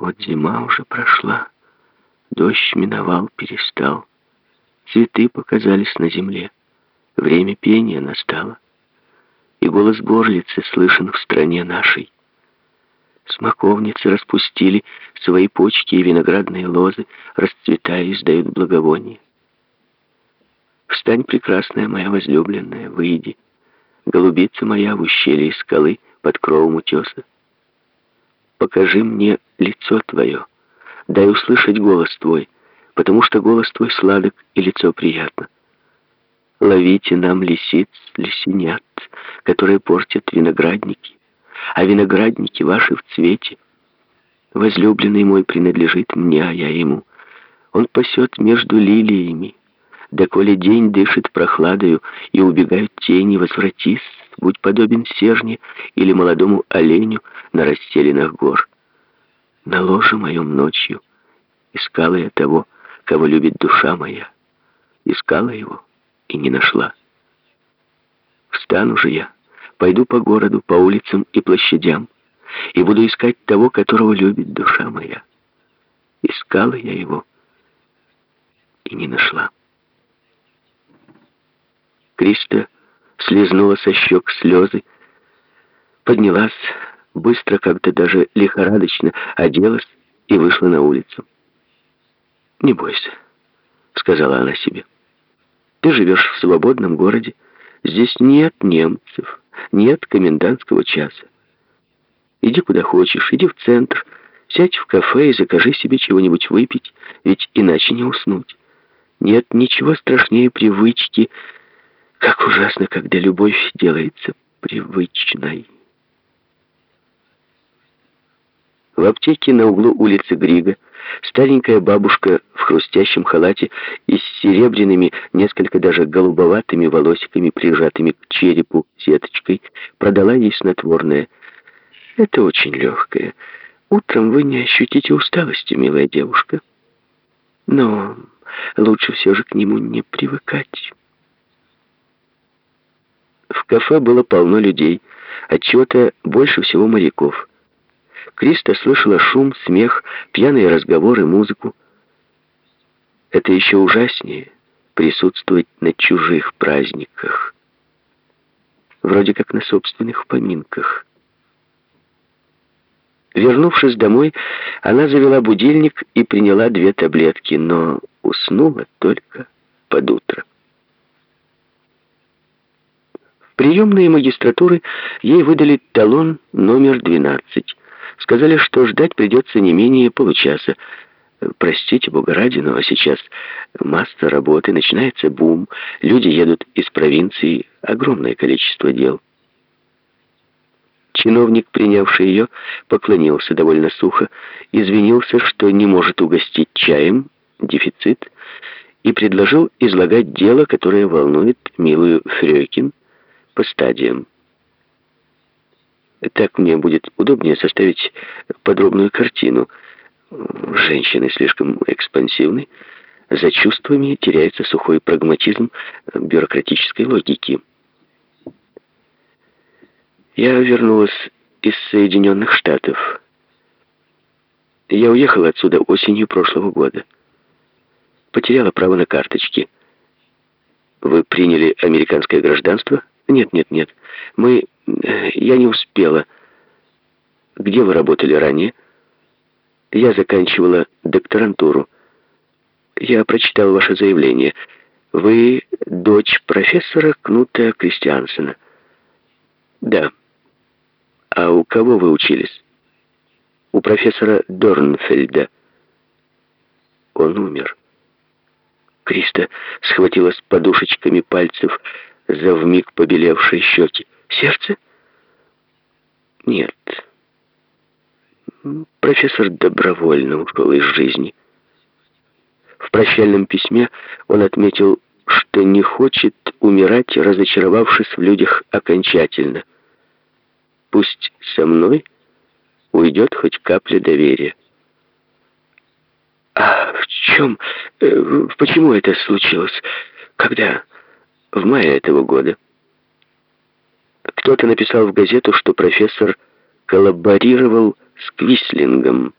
Вот зима уже прошла, дождь миновал, перестал. Цветы показались на земле. Время пения настало. И голос горлицы слышен в стране нашей. Смоковницы распустили свои почки и виноградные лозы, расцветая, издают благовоние. Встань, прекрасная моя возлюбленная, выйди. Голубица моя в ущелье скалы под кровом утеса. Покажи мне лицо твое, дай услышать голос твой, потому что голос твой сладок и лицо приятно. Ловите нам лисиц, лисенят, которые портят виноградники, а виноградники ваши в цвете. Возлюбленный мой принадлежит мне, а я ему. Он пасет между лилиями, доколе день дышит прохладою, и убегают тени, возвратись, будь подобен сержне или молодому оленю на расстеленных гор. На ложе моем ночью искала я того, кого любит душа моя. Искала его и не нашла. Встану же я, пойду по городу, по улицам и площадям, и буду искать того, которого любит душа моя. Искала я его и не нашла. Криста слезнула со щек слезы, поднялась, быстро, как-то даже лихорадочно оделась и вышла на улицу. «Не бойся», — сказала она себе. «Ты живешь в свободном городе, здесь нет немцев, нет комендантского часа. Иди куда хочешь, иди в центр, сядь в кафе и закажи себе чего-нибудь выпить, ведь иначе не уснуть. Нет ничего страшнее привычки, как ужасно, когда любовь делается привычной. В аптеке на углу улицы Грига старенькая бабушка в хрустящем халате и с серебряными, несколько даже голубоватыми волосиками, прижатыми к черепу сеточкой, продала ей снотворное. Это очень легкое. Утром вы не ощутите усталости, милая девушка. Но лучше все же к нему не привыкать. Кафе было полно людей, отчего-то больше всего моряков. Криста слышала шум, смех, пьяные разговоры, музыку. Это еще ужаснее присутствовать на чужих праздниках. Вроде как на собственных поминках. Вернувшись домой, она завела будильник и приняла две таблетки, но уснула только под утро. Приемные магистратуры ей выдали талон номер 12. Сказали, что ждать придется не менее получаса. Простите, бога ради, но сейчас масса работы, начинается бум, люди едут из провинции, огромное количество дел. Чиновник, принявший ее, поклонился довольно сухо, извинился, что не может угостить чаем, дефицит, и предложил излагать дело, которое волнует милую Фрёкин, по стадиям. Так мне будет удобнее составить подробную картину. Женщины слишком экспансивны, за чувствами теряется сухой прагматизм бюрократической логики. Я вернулась из Соединенных Штатов. Я уехала отсюда осенью прошлого года. Потеряла право на карточки. Вы приняли американское гражданство? Нет, нет, нет. Мы... Э, я не успела. Где вы работали ранее? Я заканчивала докторантуру. Я прочитал ваше заявление. Вы дочь профессора Кнута Кристиансена. Да. А у кого вы учились? У профессора Дорнфельда. Он умер. Криста схватилась подушечками пальцев за вмиг побелевшие щеки. Сердце? Нет. Профессор добровольно ушел из жизни. В прощальном письме он отметил, что не хочет умирать, разочаровавшись в людях окончательно. Пусть со мной уйдет хоть капля доверия. А в чем, э, почему это случилось? Когда? В мае этого года. Кто-то написал в газету, что профессор коллаборировал с Квислингом,